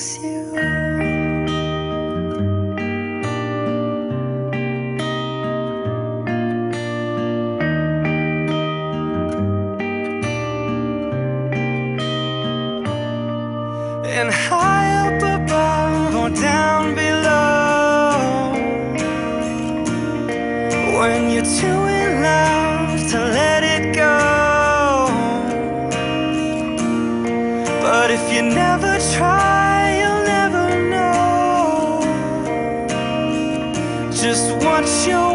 fix you. and high up above or down below. When you're too in love to let it go, but if you never try, just what